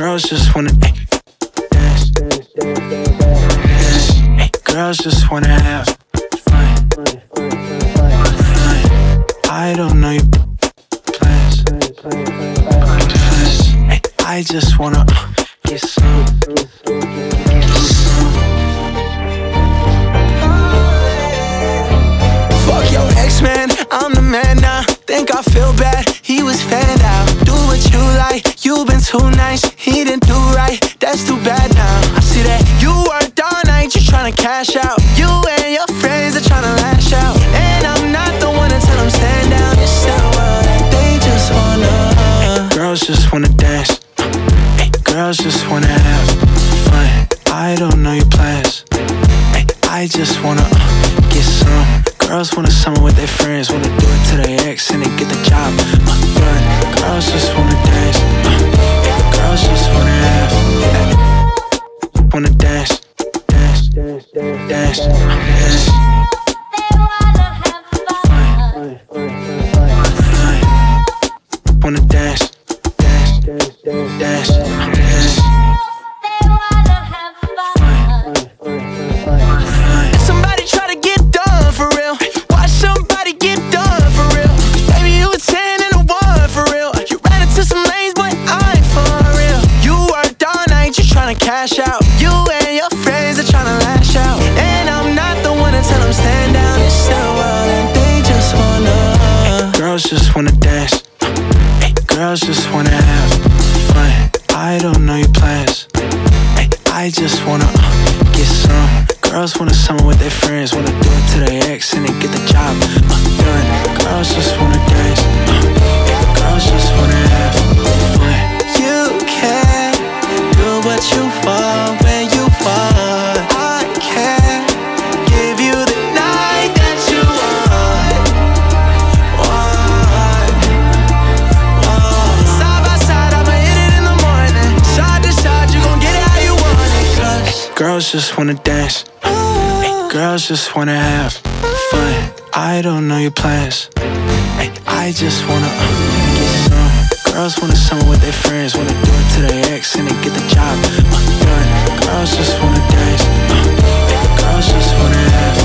girls just wanna ay, dance. Ay, girls just wanna have fun. fun. I don't know your plans. Ay, I just wanna uh, get some. Fuck your ex man, I'm the man now. Think I feel bad, he was fanned cash out. You and your friends are tryna lash out. And I'm not the one to tell them stand down. It's their world, they just wanna. Girls just wanna dance. Ay, girls just wanna have fun. I don't know your plans. Ay, I just wanna uh, get some. Girls wanna summer with their friends, wanna do it to their ex and then get the job uh, done. Girls just wanna dance. Uh, girls just wanna have, wanna dance, dance, dance, dance. Wanna dance, dance, dance, dance, dance. Fun. Somebody try to get done for real. Watch somebody get done for real. Baby, you a 10 and a 1 for real. You ran into some lanes, but I ain't for real. You worked all night, you tryna cash out. I don't know your plans. I just wanna uh, get some. Girls wanna summer with their friends, wanna do it to their ex and girls just wanna dance. Ay, girls just wanna have fun. I don't know your plans. Ay, I just wanna uh, get some. Girls wanna summer with their friends, wanna do it to their ex and then get the job uh, done. Girls just wanna dance. Uh, ay, girls just wanna have.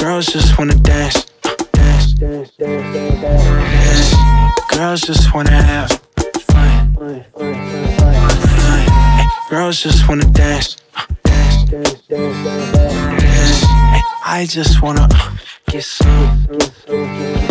Girls just wanna dance. Dance, dance, dance, dance. Girls just wanna have fun. fun. Ay, girls just wanna dance. I just wanna get some.